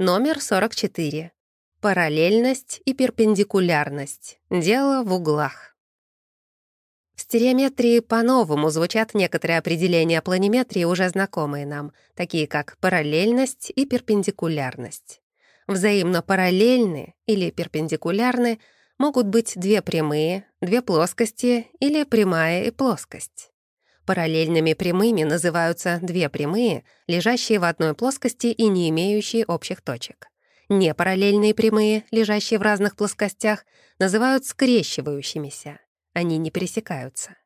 Номер 44. Параллельность и перпендикулярность. Дело в углах. В стереометрии по-новому звучат некоторые определения планиметрии, уже знакомые нам, такие как параллельность и перпендикулярность. Взаимно параллельны или перпендикулярны могут быть две прямые, две плоскости или прямая и плоскость. Параллельными прямыми называются две прямые, лежащие в одной плоскости и не имеющие общих точек. Непараллельные прямые, лежащие в разных плоскостях, называют скрещивающимися. Они не пересекаются.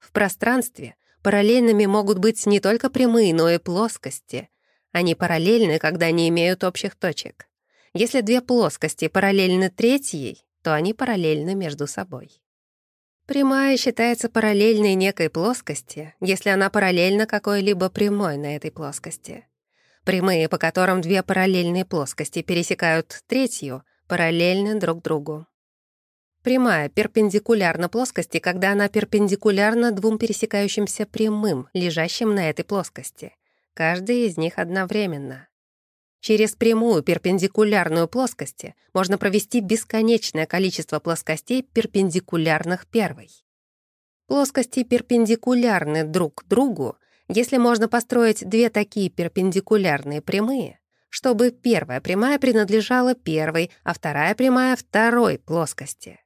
В пространстве параллельными могут быть не только прямые, но и плоскости. Они параллельны, когда не имеют общих точек. Если две плоскости параллельны третьей, то они параллельны между собой. Прямая считается параллельной некой плоскости, если она параллельна какой-либо прямой на этой плоскости. Прямые, по которым две параллельные плоскости пересекают третью, параллельны друг другу. Прямая перпендикулярна плоскости, когда она перпендикулярна двум пересекающимся прямым, лежащим на этой плоскости. Каждая из них одновременно. Через прямую перпендикулярную плоскости можно провести бесконечное количество плоскостей, перпендикулярных первой. Плоскости перпендикулярны друг другу, если можно построить две такие перпендикулярные прямые, чтобы первая прямая принадлежала первой, а вторая прямая — второй плоскости.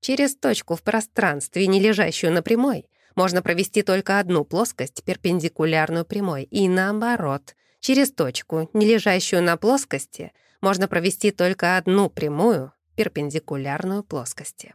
Через точку в пространстве, не лежащую на прямой, можно провести только одну плоскость, перпендикулярную прямой, и наоборот — Через точку, не лежащую на плоскости, можно провести только одну прямую, перпендикулярную плоскости.